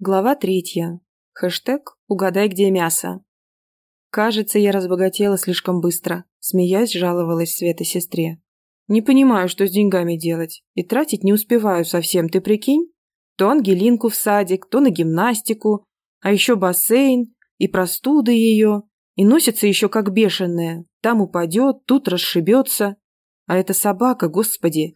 Глава третья. Хэштег «Угадай, где мясо». Кажется, я разбогатела слишком быстро. Смеясь, жаловалась Света сестре. Не понимаю, что с деньгами делать. И тратить не успеваю совсем, ты прикинь? То Ангелинку в садик, то на гимнастику, а еще бассейн, и простуда ее, и носится еще как бешеная. Там упадет, тут расшибется. А эта собака, господи.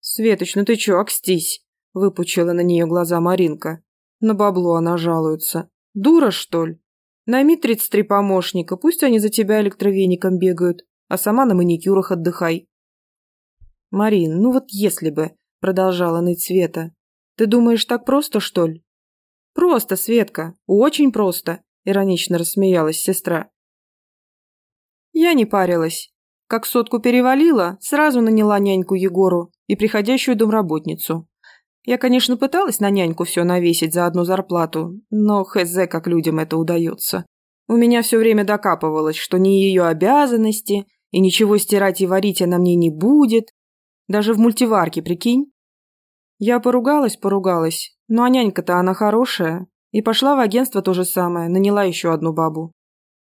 Светоч, ну ты че, окстись? Выпучила на нее глаза Маринка. На бабло она жалуется. Дура, что ли? Найми 33 помощника, пусть они за тебя электровеником бегают, а сама на маникюрах отдыхай. Марин, ну вот если бы, продолжала ныть Света. Ты думаешь, так просто, что ли? Просто, Светка, очень просто, иронично рассмеялась сестра. Я не парилась. Как сотку перевалила, сразу наняла няньку Егору и приходящую домработницу. Я, конечно, пыталась на няньку все навесить за одну зарплату, но хз, как людям это удается. У меня все время докапывалось, что не ее обязанности, и ничего стирать и варить она мне не будет. Даже в мультиварке, прикинь. Я поругалась, поругалась, ну а нянька-то она хорошая. И пошла в агентство то же самое, наняла еще одну бабу.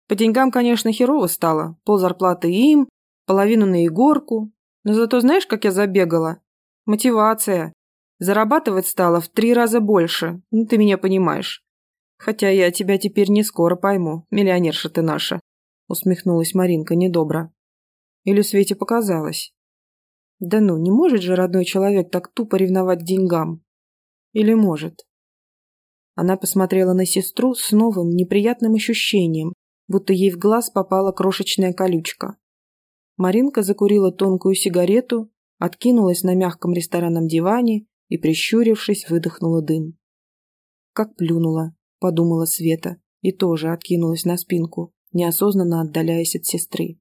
По деньгам, конечно, херово стало. Пол зарплаты им, половину на Егорку. Но зато знаешь, как я забегала? Мотивация. Зарабатывать стало в три раза больше, ну ты меня понимаешь. Хотя я тебя теперь не скоро пойму, миллионерша ты наша. Усмехнулась Маринка недобро. Или Свете показалось? Да ну, не может же родной человек так тупо ревновать к деньгам. Или может? Она посмотрела на сестру с новым неприятным ощущением, будто ей в глаз попала крошечная колючка. Маринка закурила тонкую сигарету, откинулась на мягком ресторанном диване и, прищурившись, выдохнула дым. «Как плюнула», — подумала Света, и тоже откинулась на спинку, неосознанно отдаляясь от сестры.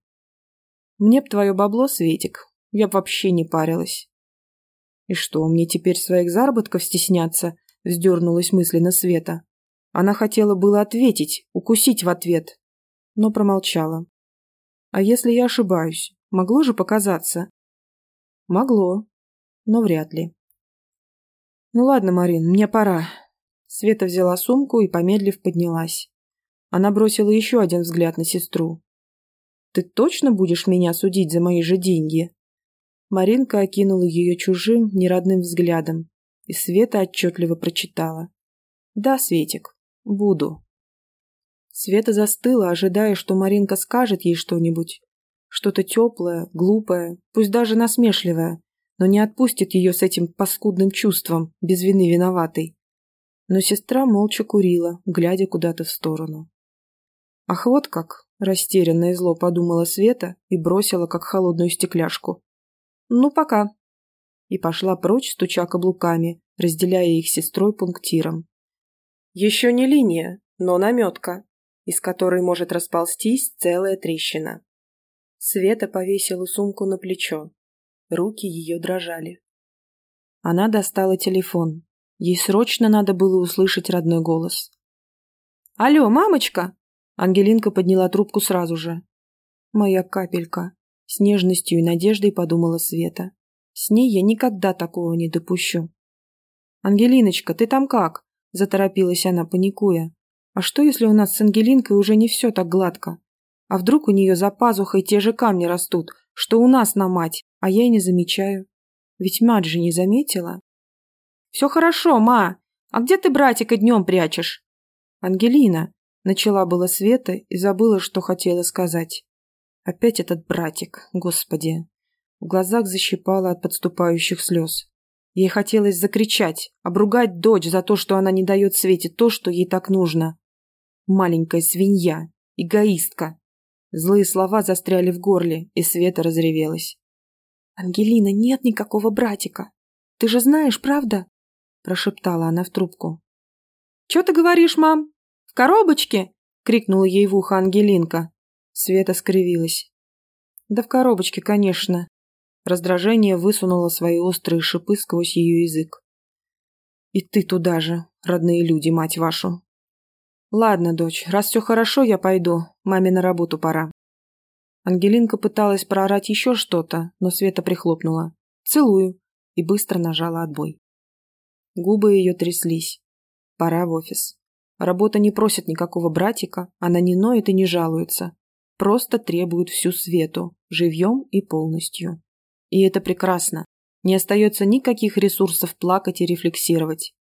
«Мне б твое бабло, Светик, я б вообще не парилась». «И что, мне теперь своих заработков стесняться?» — вздернулась мысленно Света. Она хотела было ответить, укусить в ответ, но промолчала. «А если я ошибаюсь? Могло же показаться?» «Могло, но вряд ли». «Ну ладно, Марин, мне пора». Света взяла сумку и, помедлив, поднялась. Она бросила еще один взгляд на сестру. «Ты точно будешь меня судить за мои же деньги?» Маринка окинула ее чужим, неродным взглядом, и Света отчетливо прочитала. «Да, Светик, буду». Света застыла, ожидая, что Маринка скажет ей что-нибудь. Что-то теплое, глупое, пусть даже насмешливое, но не отпустит ее с этим паскудным чувством, без вины виноватой. Но сестра молча курила, глядя куда-то в сторону. «Ах, вот как!» – растерянно и зло подумала Света и бросила, как холодную стекляшку. «Ну, пока!» И пошла прочь, стуча каблуками, разделяя их сестрой пунктиром. Еще не линия, но наметка, из которой может расползтись целая трещина. Света повесила сумку на плечо, Руки ее дрожали. Она достала телефон. Ей срочно надо было услышать родной голос. «Алло, мамочка!» Ангелинка подняла трубку сразу же. «Моя капелька!» С нежностью и надеждой подумала Света. «С ней я никогда такого не допущу». «Ангелиночка, ты там как?» Заторопилась она, паникуя. «А что, если у нас с Ангелинкой уже не все так гладко? А вдруг у нее за пазухой те же камни растут, что у нас на мать, а я и не замечаю. Ведь мать же не заметила. «Все хорошо, ма. А где ты братика днем прячешь?» «Ангелина», — начала была Света и забыла, что хотела сказать. Опять этот братик, господи. В глазах защипала от подступающих слез. Ей хотелось закричать, обругать дочь за то, что она не дает Свете то, что ей так нужно. Маленькая свинья, эгоистка, Злые слова застряли в горле, и Света разревелась. «Ангелина, нет никакого братика. Ты же знаешь, правда?» прошептала она в трубку. «Че ты говоришь, мам? В коробочке?» крикнула ей в ухо Ангелинка. Света скривилась. «Да в коробочке, конечно». Раздражение высунуло свои острые шипы сквозь ее язык. «И ты туда же, родные люди, мать вашу!» «Ладно, дочь, раз все хорошо, я пойду. Маме на работу пора». Ангелинка пыталась проорать еще что-то, но Света прихлопнула. «Целую» и быстро нажала отбой. Губы ее тряслись. пора в офис. Работа не просит никакого братика, она не ноет и не жалуется. Просто требует всю свету, живьем и полностью. И это прекрасно. Не остается никаких ресурсов плакать и рефлексировать.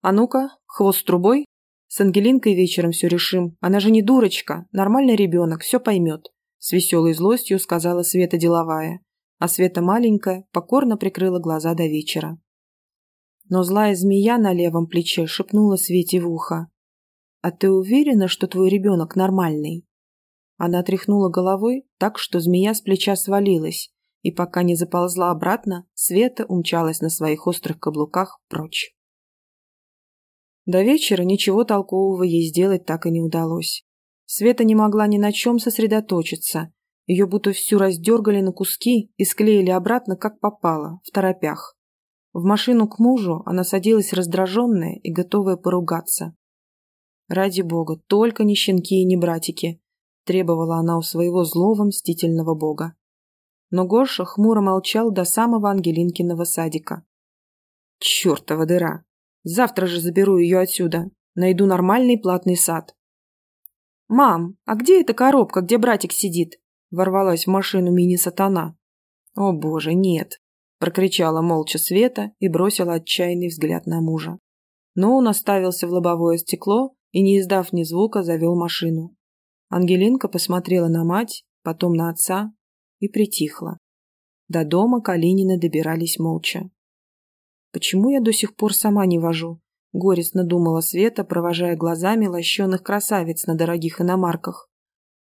А ну-ка, хвост трубой. С Ангелинкой вечером все решим. Она же не дурочка, нормальный ребенок, все поймет. С веселой злостью сказала Света деловая. А Света маленькая покорно прикрыла глаза до вечера. Но злая змея на левом плече шепнула Свете в ухо. «А ты уверена, что твой ребенок нормальный?» Она тряхнула головой так, что змея с плеча свалилась, и пока не заползла обратно, Света умчалась на своих острых каблуках прочь. До вечера ничего толкового ей сделать так и не удалось. Света не могла ни на чем сосредоточиться. Ее будто всю раздергали на куски и склеили обратно, как попало, в торопях. В машину к мужу она садилась раздраженная и готовая поругаться. «Ради бога, только не щенки и не братики», требовала она у своего злого мстительного бога. Но Гоша хмуро молчал до самого Ангелинкиного садика. «Чертова дыра! Завтра же заберу ее отсюда. Найду нормальный платный сад». «Мам, а где эта коробка, где братик сидит?» Ворвалась в машину мини-сатана. «О боже, нет!» Прокричала молча Света и бросила отчаянный взгляд на мужа. Но он оставился в лобовое стекло и, не издав ни звука, завел машину. Ангелинка посмотрела на мать, потом на отца и притихла. До дома Калинины добирались молча. «Почему я до сих пор сама не вожу?» — горестно думала Света, провожая глазами лощеных красавиц на дорогих иномарках.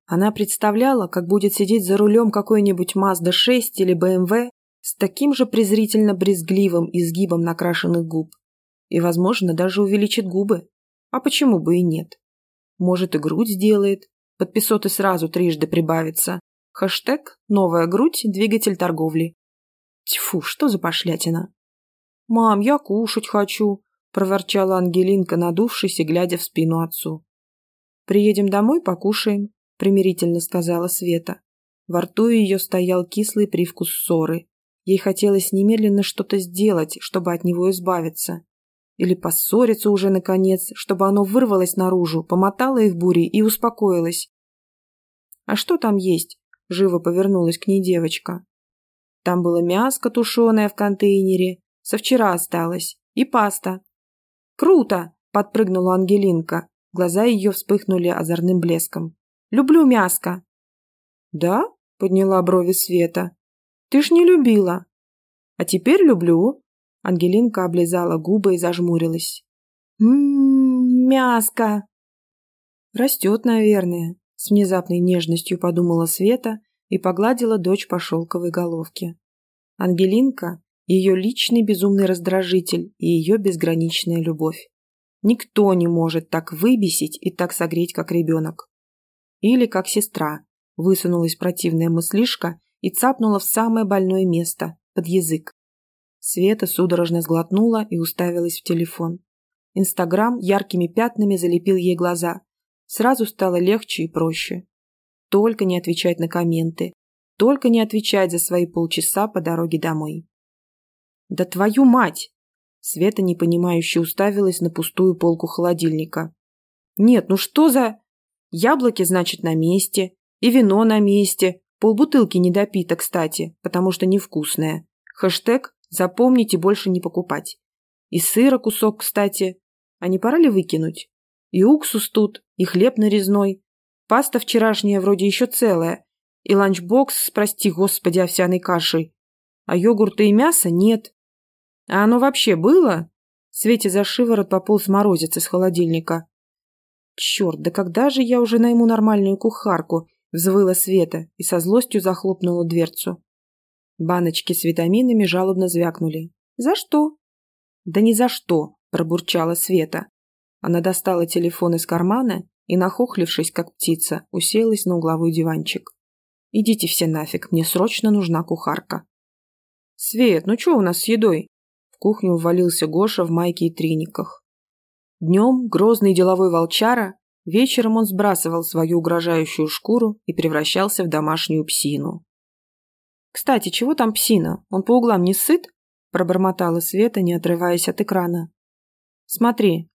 Она представляла, как будет сидеть за рулем какой-нибудь Mazda 6 или BMW с таким же презрительно-брезгливым изгибом накрашенных губ. И, возможно, даже увеличит губы. А почему бы и нет? Может, и грудь сделает, Подписоты сразу трижды прибавится. Хэштег «Новая грудь. Двигатель торговли». Тьфу, что за пошлятина? «Мам, я кушать хочу», – проворчала Ангелинка, надувшись и глядя в спину отцу. «Приедем домой, покушаем», – примирительно сказала Света. Во рту ее стоял кислый привкус ссоры. Ей хотелось немедленно что-то сделать, чтобы от него избавиться. Или поссориться уже наконец, чтобы оно вырвалось наружу, помотало их бурей и успокоилось. «А что там есть?» – живо повернулась к ней девочка. Там было мяско тушеное в контейнере, со вчера осталось, и паста. «Круто!» – подпрыгнула Ангелинка. Глаза ее вспыхнули озорным блеском. «Люблю мяско!» «Да?» – подняла брови Света. «Ты ж не любила!» «А теперь люблю!» Ангелинка облизала губы и зажмурилась. «Ммм, мяско!» «Растет, наверное», — с внезапной нежностью подумала Света и погладила дочь по шелковой головке. Ангелинка — ее личный безумный раздражитель и ее безграничная любовь. Никто не может так выбесить и так согреть, как ребенок. Или как сестра, высунулась противная мыслишка и цапнула в самое больное место, под язык. Света судорожно сглотнула и уставилась в телефон. Инстаграм яркими пятнами залепил ей глаза. Сразу стало легче и проще. Только не отвечать на комменты. Только не отвечать за свои полчаса по дороге домой. «Да твою мать!» Света непонимающе уставилась на пустую полку холодильника. «Нет, ну что за...» «Яблоки, значит, на месте. И вино на месте. Полбутылки недопито, кстати, потому что невкусное. Хэштег Запомните больше не покупать. И сыра кусок, кстати. А не пора ли выкинуть? И уксус тут, и хлеб нарезной. Паста вчерашняя вроде еще целая. И ланчбокс прости господи, овсяной кашей. А йогурта и мяса нет. А оно вообще было? Свете за шиворот пополз морозец из холодильника. Черт, да когда же я уже найму нормальную кухарку? Взвыла Света и со злостью захлопнула дверцу. Баночки с витаминами жалобно звякнули. «За что?» «Да ни за что!» – пробурчала Света. Она достала телефон из кармана и, нахохлившись, как птица, уселась на угловой диванчик. «Идите все нафиг, мне срочно нужна кухарка». «Свет, ну что у нас с едой?» Кухню ввалился Гоша в майке и трениках. Днем грозный деловой волчара, вечером он сбрасывал свою угрожающую шкуру и превращался в домашнюю псину. «Кстати, чего там псина? Он по углам не сыт?» – пробормотала Света, не отрываясь от экрана. «Смотри».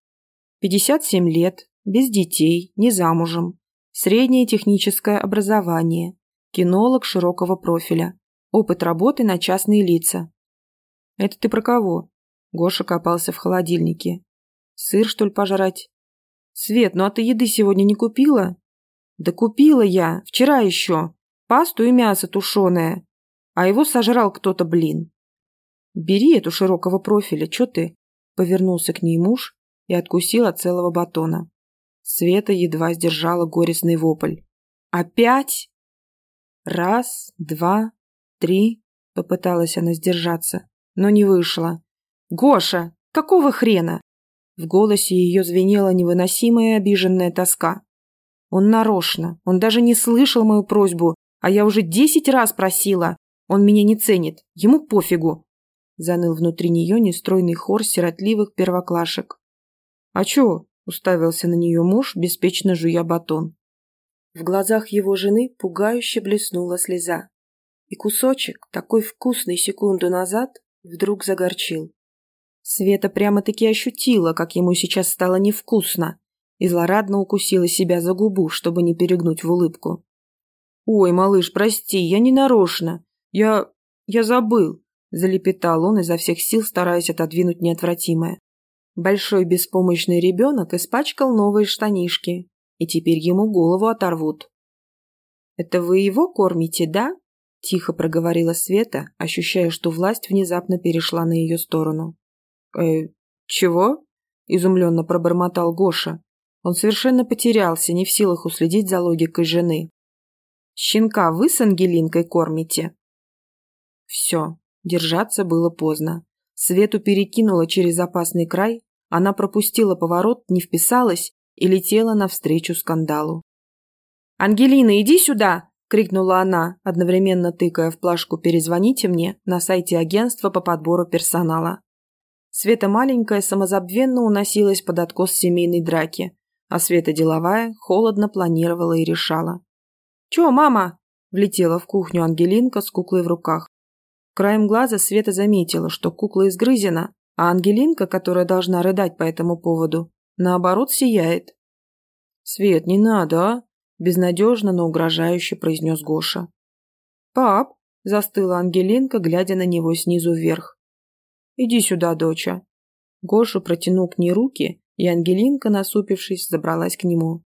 57 лет, без детей, не замужем. Среднее техническое образование. Кинолог широкого профиля. Опыт работы на частные лица. Это ты про кого? Гоша копался в холодильнике. Сыр, что ли, пожрать? Свет, ну а ты еды сегодня не купила? Да купила я, вчера еще. Пасту и мясо тушеное. А его сожрал кто-то, блин. Бери эту широкого профиля, что ты? Повернулся к ней муж и откусил от целого батона. Света едва сдержала горестный вопль. «Опять?» «Раз, два, три», — попыталась она сдержаться, но не вышло. «Гоша, какого хрена?» В голосе ее звенела невыносимая обиженная тоска. Он нарочно, он даже не слышал мою просьбу, а я уже десять раз просила. Он меня не ценит, ему пофигу. Заныл внутри нее нестройный хор сиротливых первоклашек. «А чё?» – уставился на нее муж, беспечно жуя батон. В глазах его жены пугающе блеснула слеза. И кусочек, такой вкусный секунду назад, вдруг загорчил. Света прямо-таки ощутила, как ему сейчас стало невкусно, и злорадно укусила себя за губу, чтобы не перегнуть в улыбку. «Ой, малыш, прости, я не нарочно. Я... я забыл», – залепетал он изо всех сил, стараясь отодвинуть неотвратимое. Большой беспомощный ребенок испачкал новые штанишки, и теперь ему голову оторвут. «Это вы его кормите, да?» – тихо проговорила Света, ощущая, что власть внезапно перешла на ее сторону. «Э, чего?» – изумленно пробормотал Гоша. Он совершенно потерялся, не в силах уследить за логикой жены. «Щенка вы с Ангелинкой кормите?» Все, держаться было поздно. Свету перекинуло через опасный край, она пропустила поворот, не вписалась и летела навстречу скандалу. «Ангелина, иди сюда!» – крикнула она, одновременно тыкая в плашку «Перезвоните мне» на сайте агентства по подбору персонала. Света маленькая самозабвенно уносилась под откос семейной драки, а Света деловая холодно планировала и решала. «Чё, мама?» – влетела в кухню Ангелинка с куклой в руках. Краем глаза Света заметила, что кукла изгрызена, а Ангелинка, которая должна рыдать по этому поводу, наоборот сияет. «Свет, не надо, а?» – безнадежно, но угрожающе произнес Гоша. «Пап!» – застыла Ангелинка, глядя на него снизу вверх. «Иди сюда, доча». Гоша протянул к ней руки, и Ангелинка, насупившись, забралась к нему.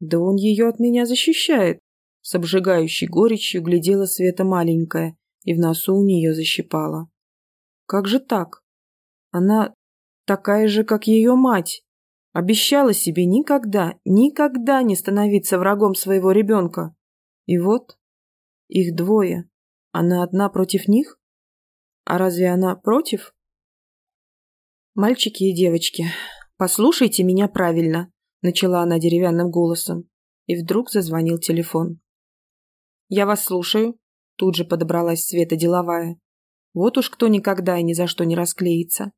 «Да он ее от меня защищает!» С обжигающей горечью глядела Света маленькая, и в носу у нее защипала. «Как же так? Она такая же, как ее мать. Обещала себе никогда, никогда не становиться врагом своего ребенка. И вот, их двое. Она одна против них? А разве она против? Мальчики и девочки, послушайте меня правильно начала она деревянным голосом, и вдруг зазвонил телефон. «Я вас слушаю», – тут же подобралась Света деловая. «Вот уж кто никогда и ни за что не расклеится».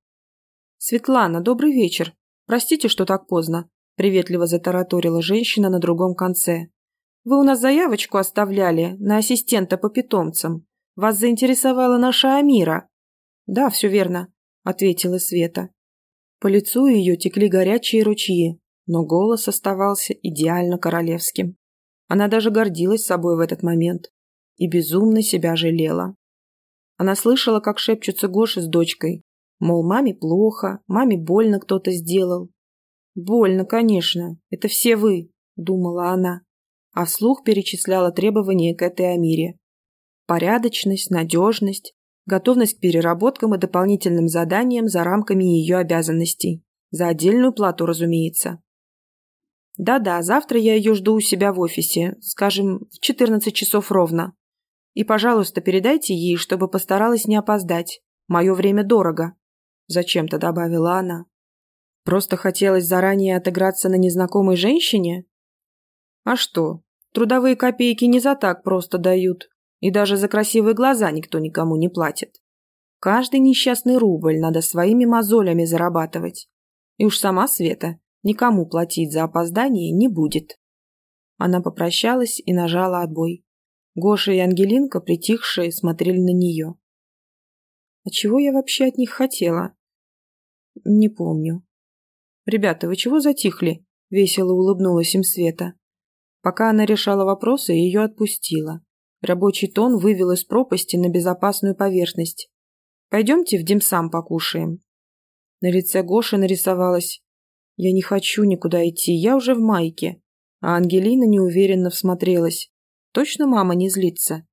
«Светлана, добрый вечер. Простите, что так поздно», – приветливо затараторила женщина на другом конце. «Вы у нас заявочку оставляли на ассистента по питомцам. Вас заинтересовала наша Амира?» «Да, все верно», – ответила Света. По лицу ее текли горячие ручьи, но голос оставался идеально королевским. Она даже гордилась собой в этот момент и безумно себя жалела. Она слышала, как шепчутся Гоша с дочкой, мол, маме плохо, маме больно кто-то сделал. «Больно, конечно, это все вы», – думала она, а вслух перечисляла требования к этой Амире. Порядочность, надежность, готовность к переработкам и дополнительным заданиям за рамками ее обязанностей. За отдельную плату, разумеется. Да-да, завтра я ее жду у себя в офисе, скажем, в 14 часов ровно. И, пожалуйста, передайте ей, чтобы постаралась не опоздать. Мое время дорого. Зачем-то добавила она. Просто хотелось заранее отыграться на незнакомой женщине? А что, трудовые копейки не за так просто дают. И даже за красивые глаза никто никому не платит. Каждый несчастный рубль надо своими мозолями зарабатывать. И уж сама Света никому платить за опоздание не будет. Она попрощалась и нажала отбой. Гоша и Ангелинка, притихшие, смотрели на нее. А чего я вообще от них хотела? Не помню. «Ребята, вы чего затихли?» – весело улыбнулась им Света. Пока она решала вопросы, ее отпустила. Рабочий тон вывел из пропасти на безопасную поверхность. «Пойдемте в димсам покушаем». На лице Гоши нарисовалась «Я не хочу никуда идти, я уже в майке». А Ангелина неуверенно всмотрелась. «Точно мама не злится?»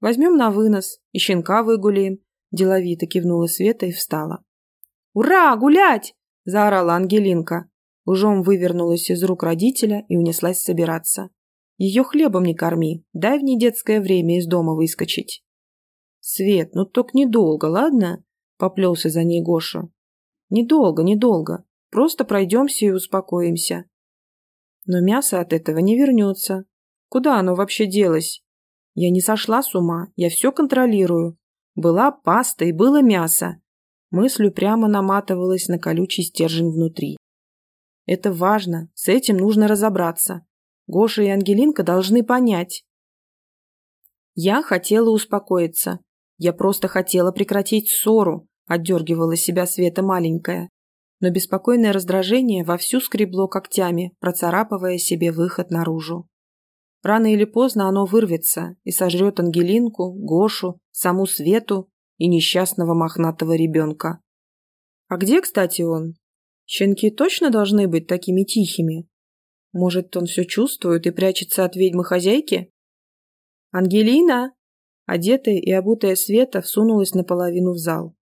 «Возьмем на вынос и щенка выгуляем», – деловито кивнула Света и встала. «Ура, гулять!» – заорала Ангелинка. Ужом вывернулась из рук родителя и унеслась собираться. Ее хлебом не корми, дай в ней детское время из дома выскочить. Свет, ну только недолго, ладно? Поплелся за ней Гоша. Недолго, недолго. Просто пройдемся и успокоимся. Но мясо от этого не вернется. Куда оно вообще делось? Я не сошла с ума, я все контролирую. Была паста и было мясо. Мыслью прямо наматывалась на колючий стержень внутри. Это важно, с этим нужно разобраться. Гоша и Ангелинка должны понять. Я хотела успокоиться. Я просто хотела прекратить ссору, отдергивала себя Света маленькая. Но беспокойное раздражение вовсю скребло когтями, процарапывая себе выход наружу. Рано или поздно оно вырвется и сожрет Ангелинку, Гошу, саму Свету и несчастного мохнатого ребенка. А где, кстати, он? Щенки точно должны быть такими тихими? Может, он все чувствует и прячется от ведьмы-хозяйки? «Ангелина!» Одетая и обутая Света всунулась наполовину в зал.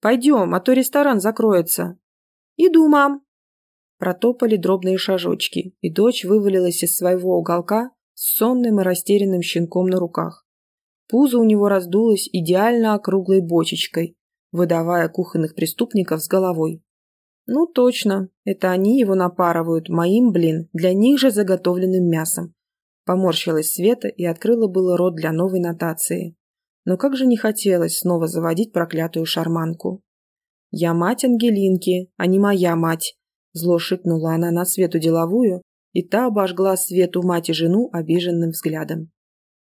«Пойдем, а то ресторан закроется». «Иду, мам!» Протопали дробные шажочки, и дочь вывалилась из своего уголка с сонным и растерянным щенком на руках. Пузо у него раздулось идеально округлой бочечкой, выдавая кухонных преступников с головой. Ну точно, это они его напарывают, моим, блин, для них же заготовленным мясом. Поморщилась Света и открыла было рот для новой нотации. Но как же не хотелось снова заводить проклятую шарманку. «Я мать Ангелинки, а не моя мать», – зло шикнула она на Свету деловую, и та обожгла Свету мать и жену обиженным взглядом.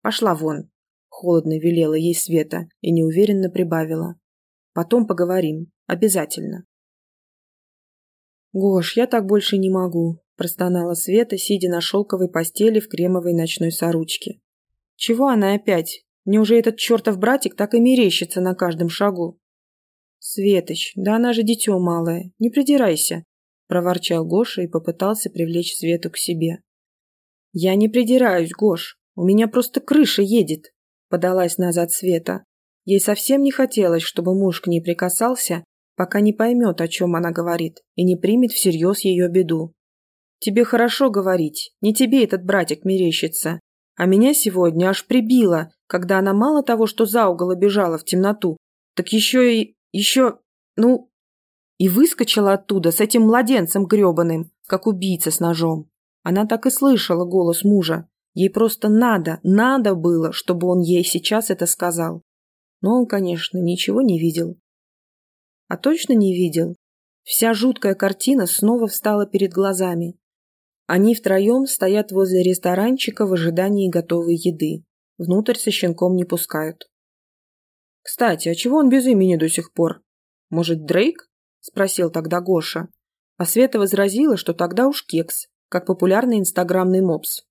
«Пошла вон», – холодно велела ей Света и неуверенно прибавила. «Потом поговорим. Обязательно». «Гош, я так больше не могу», – простонала Света, сидя на шелковой постели в кремовой ночной сорочке. «Чего она опять? Мне уже этот чертов братик так и мерещится на каждом шагу». «Светоч, да она же дитё малое, не придирайся», – проворчал Гоша и попытался привлечь Свету к себе. «Я не придираюсь, Гош, у меня просто крыша едет», – подалась назад Света. Ей совсем не хотелось, чтобы муж к ней прикасался, пока не поймет, о чем она говорит, и не примет всерьез ее беду. «Тебе хорошо говорить, не тебе этот братик мерещится. А меня сегодня аж прибило, когда она мало того, что за угол бежала в темноту, так еще и... еще... ну... И выскочила оттуда с этим младенцем гребаным, как убийца с ножом. Она так и слышала голос мужа. Ей просто надо, надо было, чтобы он ей сейчас это сказал. Но он, конечно, ничего не видел. А точно не видел? Вся жуткая картина снова встала перед глазами. Они втроем стоят возле ресторанчика в ожидании готовой еды. Внутрь со щенком не пускают. «Кстати, а чего он без имени до сих пор? Может, Дрейк?» – спросил тогда Гоша. А Света возразила, что тогда уж кекс, как популярный инстаграмный мопс.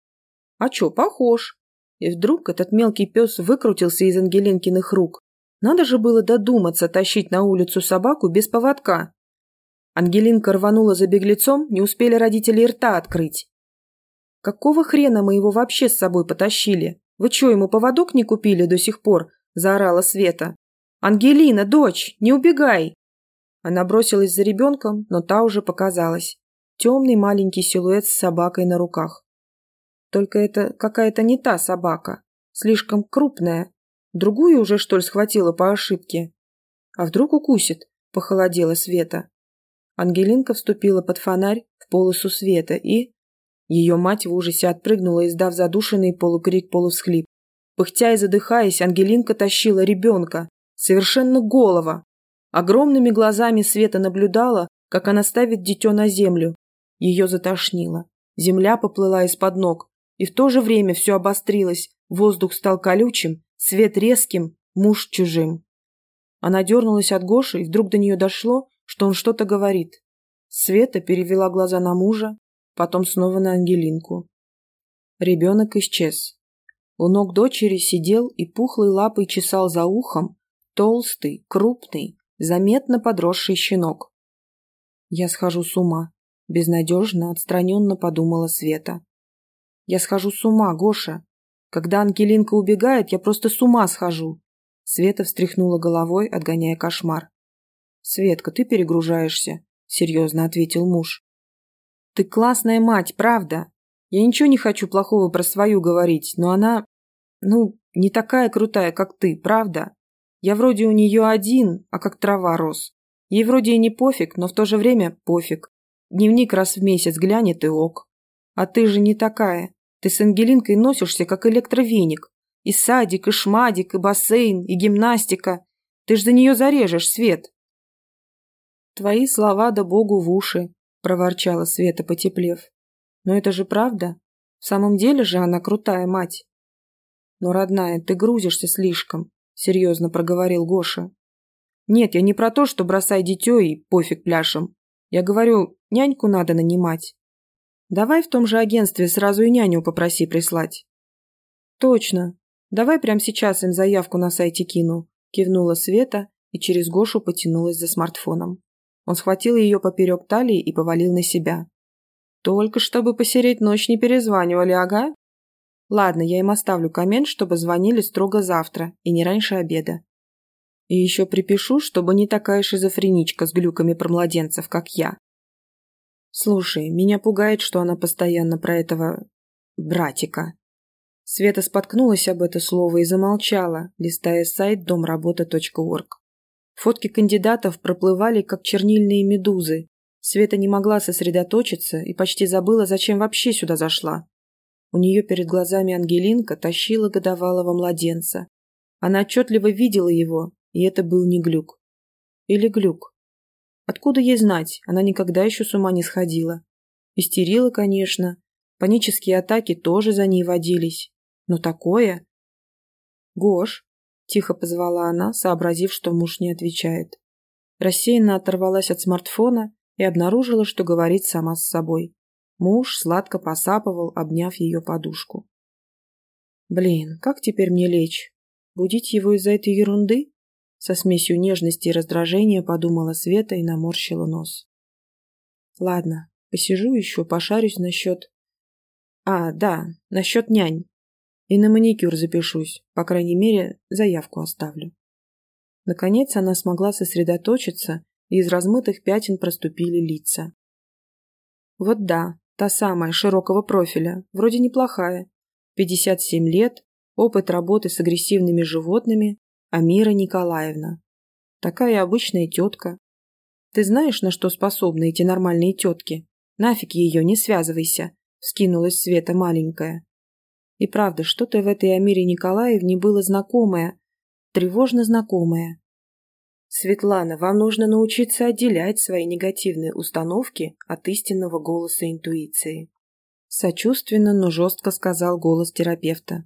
«А чё, похож?» И вдруг этот мелкий пес выкрутился из Ангелинкиных рук надо же было додуматься тащить на улицу собаку без поводка. Ангелинка рванула за беглецом, не успели родители рта открыть. «Какого хрена мы его вообще с собой потащили? Вы что, ему поводок не купили до сих пор?» – заорала Света. «Ангелина, дочь, не убегай!» Она бросилась за ребенком, но та уже показалась. Темный маленький силуэт с собакой на руках. Только это какая-то не та собака, слишком крупная, Другую уже, что ли, схватила по ошибке? А вдруг укусит? Похолодела Света. Ангелинка вступила под фонарь в полосу света и... Ее мать в ужасе отпрыгнула, издав задушенный полукрик-полусхлип. Пыхтя и задыхаясь, Ангелинка тащила ребенка, совершенно голова. Огромными глазами Света наблюдала, как она ставит дитё на землю. Ее затошнило. Земля поплыла из-под ног, и в то же время все обострилось, воздух стал колючим, Свет резким, муж чужим. Она дернулась от Гоши, и вдруг до нее дошло, что он что-то говорит. Света перевела глаза на мужа, потом снова на Ангелинку. Ребенок исчез. У ног дочери сидел и пухлой лапой чесал за ухом толстый, крупный, заметно подросший щенок. «Я схожу с ума», — безнадежно, отстраненно подумала Света. «Я схожу с ума, Гоша. Когда Ангелинка убегает, я просто с ума схожу». Света встряхнула головой, отгоняя кошмар. «Светка, ты перегружаешься», — серьезно ответил муж. «Ты классная мать, правда. Я ничего не хочу плохого про свою говорить, но она, ну, не такая крутая, как ты, правда? Я вроде у нее один, а как трава рос. Ей вроде и не пофиг, но в то же время пофиг. Дневник раз в месяц глянет и ок. А ты же не такая. Ты с Ангелинкой носишься, как электровеник. И садик, и шмадик, и бассейн, и гимнастика. Ты ж за нее зарежешь, Свет. Твои слова да богу в уши, проворчала Света, потеплев. Но это же правда. В самом деле же она крутая мать. Но, родная, ты грузишься слишком, серьезно проговорил Гоша. Нет, я не про то, что бросай дитё и пофиг пляшем. Я говорю, няньку надо нанимать. Давай в том же агентстве сразу и няню попроси прислать. Точно. Давай прямо сейчас им заявку на сайте кину. Кивнула Света и через Гошу потянулась за смартфоном. Он схватил ее поперек талии и повалил на себя. Только чтобы посереть ночь не перезванивали, ага? Ладно, я им оставлю коммент, чтобы звонили строго завтра и не раньше обеда. И еще припишу, чтобы не такая шизофреничка с глюками про младенцев, как я. Слушай, меня пугает, что она постоянно про этого... братика. Света споткнулась об это слово и замолчала, листая сайт домработа.орг. Фотки кандидатов проплывали, как чернильные медузы, Света не могла сосредоточиться и почти забыла, зачем вообще сюда зашла. У нее перед глазами Ангелинка тащила годовалого младенца. Она отчетливо видела его, и это был не глюк. Или глюк. Откуда ей знать, она никогда еще с ума не сходила. Истерила, конечно. Панические атаки тоже за ней водились. Но такое... «Гош», — тихо позвала она, сообразив, что муж не отвечает. Рассеянно оторвалась от смартфона и обнаружила, что говорит сама с собой. Муж сладко посапывал, обняв ее подушку. «Блин, как теперь мне лечь? Будить его из-за этой ерунды?» Со смесью нежности и раздражения подумала Света и наморщила нос. «Ладно, посижу еще, пошарюсь насчет...» «А, да, насчет нянь. И на маникюр запишусь, по крайней мере, заявку оставлю». Наконец она смогла сосредоточиться и из размытых пятен проступили лица. Вот да, та самая, широкого профиля, вроде неплохая. 57 лет, опыт работы с агрессивными животными, Амира Николаевна. Такая обычная тетка. Ты знаешь, на что способны эти нормальные тетки? Нафиг ее, не связывайся, вскинулась Света маленькая. И правда, что-то в этой Амире Николаевне было знакомое, тревожно знакомое. Светлана, вам нужно научиться отделять свои негативные установки от истинного голоса интуиции. Сочувственно, но жестко сказал голос терапевта.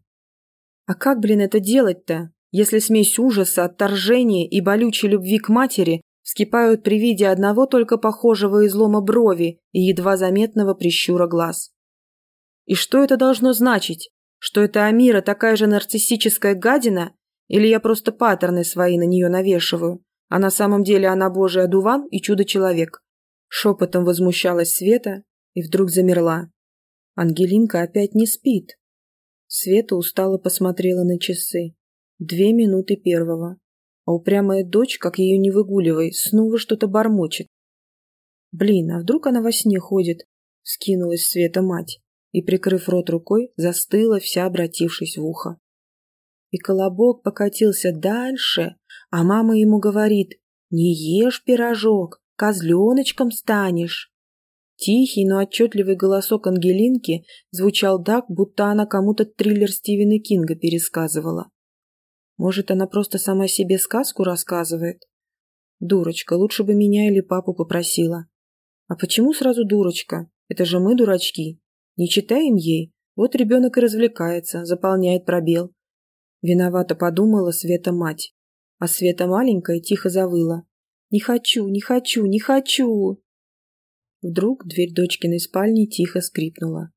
А как, блин, это делать-то, если смесь ужаса, отторжения и болючей любви к матери вскипают при виде одного только похожего излома брови и едва заметного прищура глаз? И что это должно значить? Что эта Амира такая же нарциссическая гадина? Или я просто паттерны свои на нее навешиваю? А на самом деле она божий одуван и чудо-человек. Шепотом возмущалась Света и вдруг замерла. Ангелинка опять не спит. Света устало посмотрела на часы. Две минуты первого. А упрямая дочь, как ее не выгуливай, снова что-то бормочет. Блин, а вдруг она во сне ходит? Скинулась Света мать и, прикрыв рот рукой, застыла, вся обратившись в ухо. И колобок покатился дальше, а мама ему говорит, «Не ешь пирожок, козленочком станешь». Тихий, но отчетливый голосок Ангелинки звучал так, будто она кому-то триллер Стивена Кинга пересказывала. Может, она просто сама себе сказку рассказывает? Дурочка, лучше бы меня или папу попросила. А почему сразу дурочка? Это же мы дурачки. Не читаем ей, вот ребенок и развлекается, заполняет пробел. Виновато подумала Света мать. А Света маленькая тихо завыла. «Не хочу, не хочу, не хочу!» Вдруг дверь дочкиной спальни тихо скрипнула.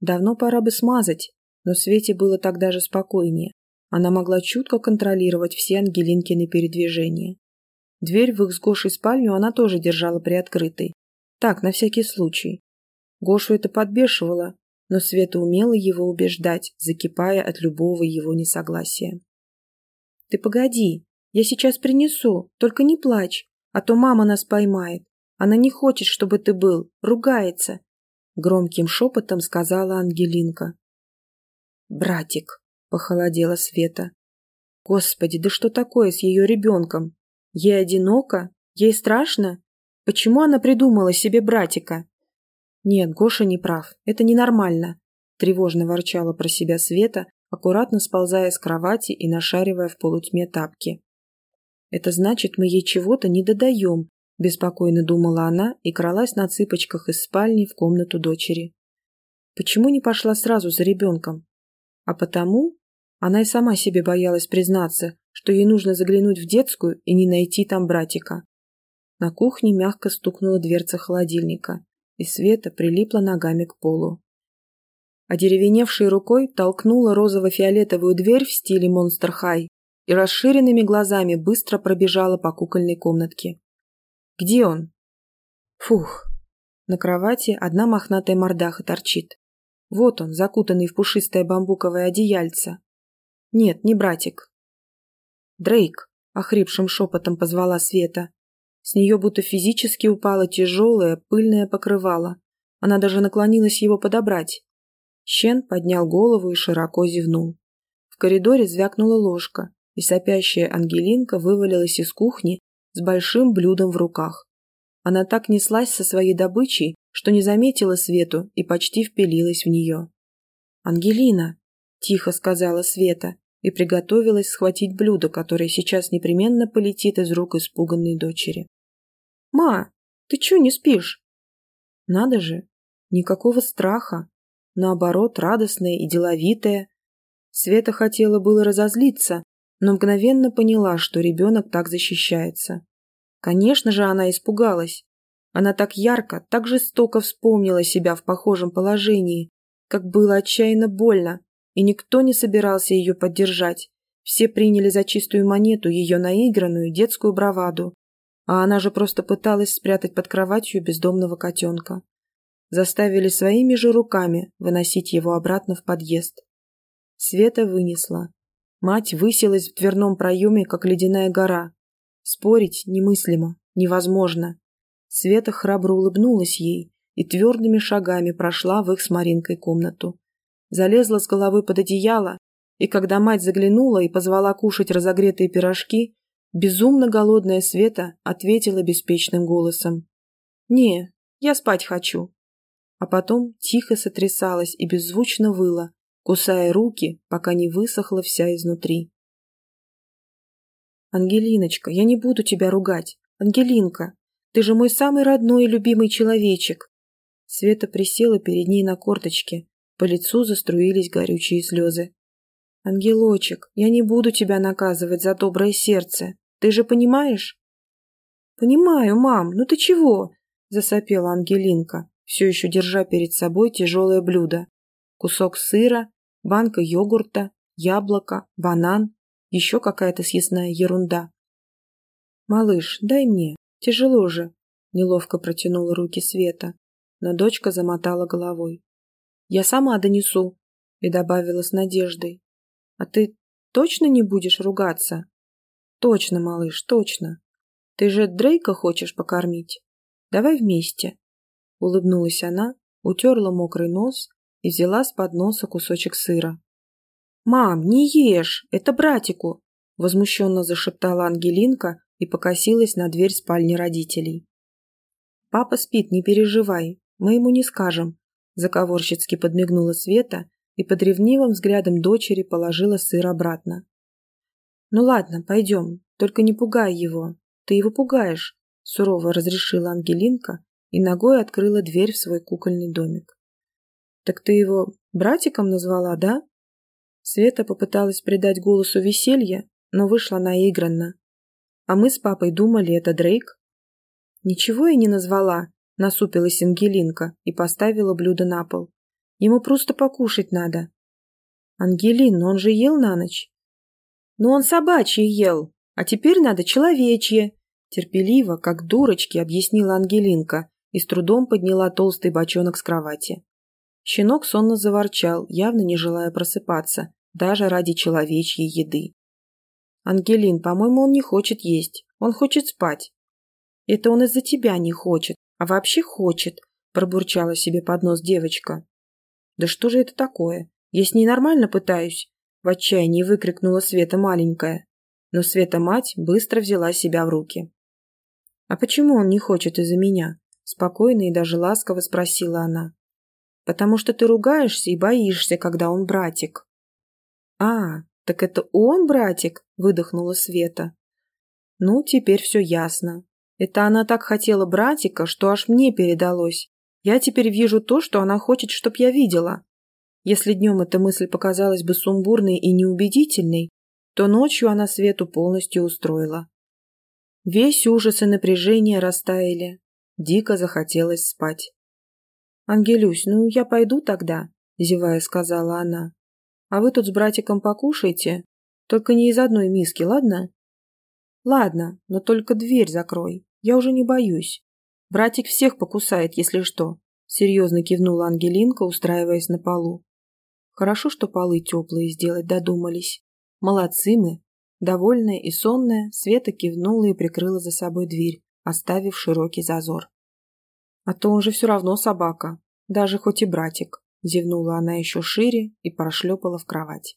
Давно пора бы смазать, но Свете было так даже спокойнее. Она могла чутко контролировать все Ангелинкины передвижения. Дверь в их с Гошей спальню она тоже держала приоткрытой. Так, на всякий случай. Гошу это подбешивало, но Света умела его убеждать, закипая от любого его несогласия. «Ты погоди, я сейчас принесу, только не плачь, а то мама нас поймает. Она не хочет, чтобы ты был, ругается», — громким шепотом сказала Ангелинка. «Братик», — похолодела Света. «Господи, да что такое с ее ребенком? Ей одиноко? Ей страшно? Почему она придумала себе братика?» «Нет, Гоша не прав. Это ненормально», – тревожно ворчала про себя Света, аккуратно сползая с кровати и нашаривая в полутьме тапки. «Это значит, мы ей чего-то не додаем», – беспокойно думала она и кралась на цыпочках из спальни в комнату дочери. Почему не пошла сразу за ребенком? А потому она и сама себе боялась признаться, что ей нужно заглянуть в детскую и не найти там братика. На кухне мягко стукнула дверца холодильника и Света прилипла ногами к полу. Одеревеневшей рукой толкнула розово-фиолетовую дверь в стиле Монстр Хай и расширенными глазами быстро пробежала по кукольной комнатке. «Где он?» «Фух!» На кровати одна мохнатая мордаха торчит. Вот он, закутанный в пушистое бамбуковое одеяльце. Нет, не братик. «Дрейк!» — охрипшим шепотом позвала Света. С нее будто физически упало тяжелое, пыльное покрывало. Она даже наклонилась его подобрать. Щен поднял голову и широко зевнул. В коридоре звякнула ложка, и сопящая Ангелинка вывалилась из кухни с большим блюдом в руках. Она так неслась со своей добычей, что не заметила Свету и почти впилилась в нее. «Ангелина!» – тихо сказала Света и приготовилась схватить блюдо, которое сейчас непременно полетит из рук испуганной дочери. «Ма, ты чё не спишь?» Надо же, никакого страха. Наоборот, радостная и деловитая. Света хотела было разозлиться, но мгновенно поняла, что ребенок так защищается. Конечно же, она испугалась. Она так ярко, так жестоко вспомнила себя в похожем положении, как было отчаянно больно, и никто не собирался ее поддержать. Все приняли за чистую монету ее наигранную детскую браваду, а она же просто пыталась спрятать под кроватью бездомного котенка. Заставили своими же руками выносить его обратно в подъезд. Света вынесла. Мать высилась в дверном проеме, как ледяная гора. Спорить немыслимо, невозможно. Света храбро улыбнулась ей и твердыми шагами прошла в их с Маринкой комнату. Залезла с головы под одеяло, и когда мать заглянула и позвала кушать разогретые пирожки, Безумно голодная Света ответила беспечным голосом. «Не, я спать хочу». А потом тихо сотрясалась и беззвучно выла, кусая руки, пока не высохла вся изнутри. «Ангелиночка, я не буду тебя ругать. Ангелинка, ты же мой самый родной и любимый человечек». Света присела перед ней на корточке, по лицу заструились горючие слезы. «Ангелочек, я не буду тебя наказывать за доброе сердце. Ты же понимаешь?» «Понимаю, мам, ну ты чего?» – засопела Ангелинка, все еще держа перед собой тяжелое блюдо. Кусок сыра, банка йогурта, яблоко, банан, еще какая-то съестная ерунда. «Малыш, дай мне, тяжело же», – неловко протянула руки Света, но дочка замотала головой. «Я сама донесу», – и добавила с надеждой. «А ты точно не будешь ругаться?» Точно, малыш, точно. Ты же Дрейка хочешь покормить? Давай вместе. Улыбнулась она, утерла мокрый нос и взяла с подноса кусочек сыра. «Мам, не ешь! Это братику!» Возмущенно зашептала Ангелинка и покосилась на дверь спальни родителей. «Папа спит, не переживай, мы ему не скажем», заговорщицки подмигнула Света и под ревнивым взглядом дочери положила сыр обратно. «Ну ладно, пойдем, только не пугай его. Ты его пугаешь», – сурово разрешила Ангелинка и ногой открыла дверь в свой кукольный домик. «Так ты его братиком назвала, да?» Света попыталась придать голосу веселье, но вышла наигранно. «А мы с папой думали, это Дрейк». «Ничего я не назвала. Насупилась Ангелинка и поставила блюдо на пол. Ему просто покушать надо. Ангелин, он же ел на ночь. Но он собачье ел, а теперь надо человечье. Терпеливо, как дурочки, объяснила Ангелинка и с трудом подняла толстый бочонок с кровати. Щенок сонно заворчал, явно не желая просыпаться, даже ради человечьей еды. «Ангелин, по-моему, он не хочет есть. Он хочет спать». «Это он из-за тебя не хочет, а вообще хочет», – пробурчала себе под нос девочка. «Да что же это такое? Я с ней нормально пытаюсь?» – в отчаянии выкрикнула Света маленькая. Но Света-мать быстро взяла себя в руки. «А почему он не хочет из-за меня?» – спокойно и даже ласково спросила она. «Потому что ты ругаешься и боишься, когда он братик». «А, так это он братик?» – выдохнула Света. «Ну, теперь все ясно. Это она так хотела братика, что аж мне передалось. Я теперь вижу то, что она хочет, чтоб я видела. Если днем эта мысль показалась бы сумбурной и неубедительной, то ночью она Свету полностью устроила. Весь ужас и напряжение растаяли. Дико захотелось спать. «Ангелюсь, ну я пойду тогда», – зевая сказала она. «А вы тут с братиком покушайте, только не из одной миски, ладно?» «Ладно, но только дверь закрой, я уже не боюсь. Братик всех покусает, если что», – серьезно кивнула Ангелинка, устраиваясь на полу. «Хорошо, что полы теплые сделать додумались. Молодцы мы». Довольная и сонная, Света кивнула и прикрыла за собой дверь, оставив широкий зазор. «А то он же все равно собака, даже хоть и братик», – зевнула она еще шире и прошлепала в кровать.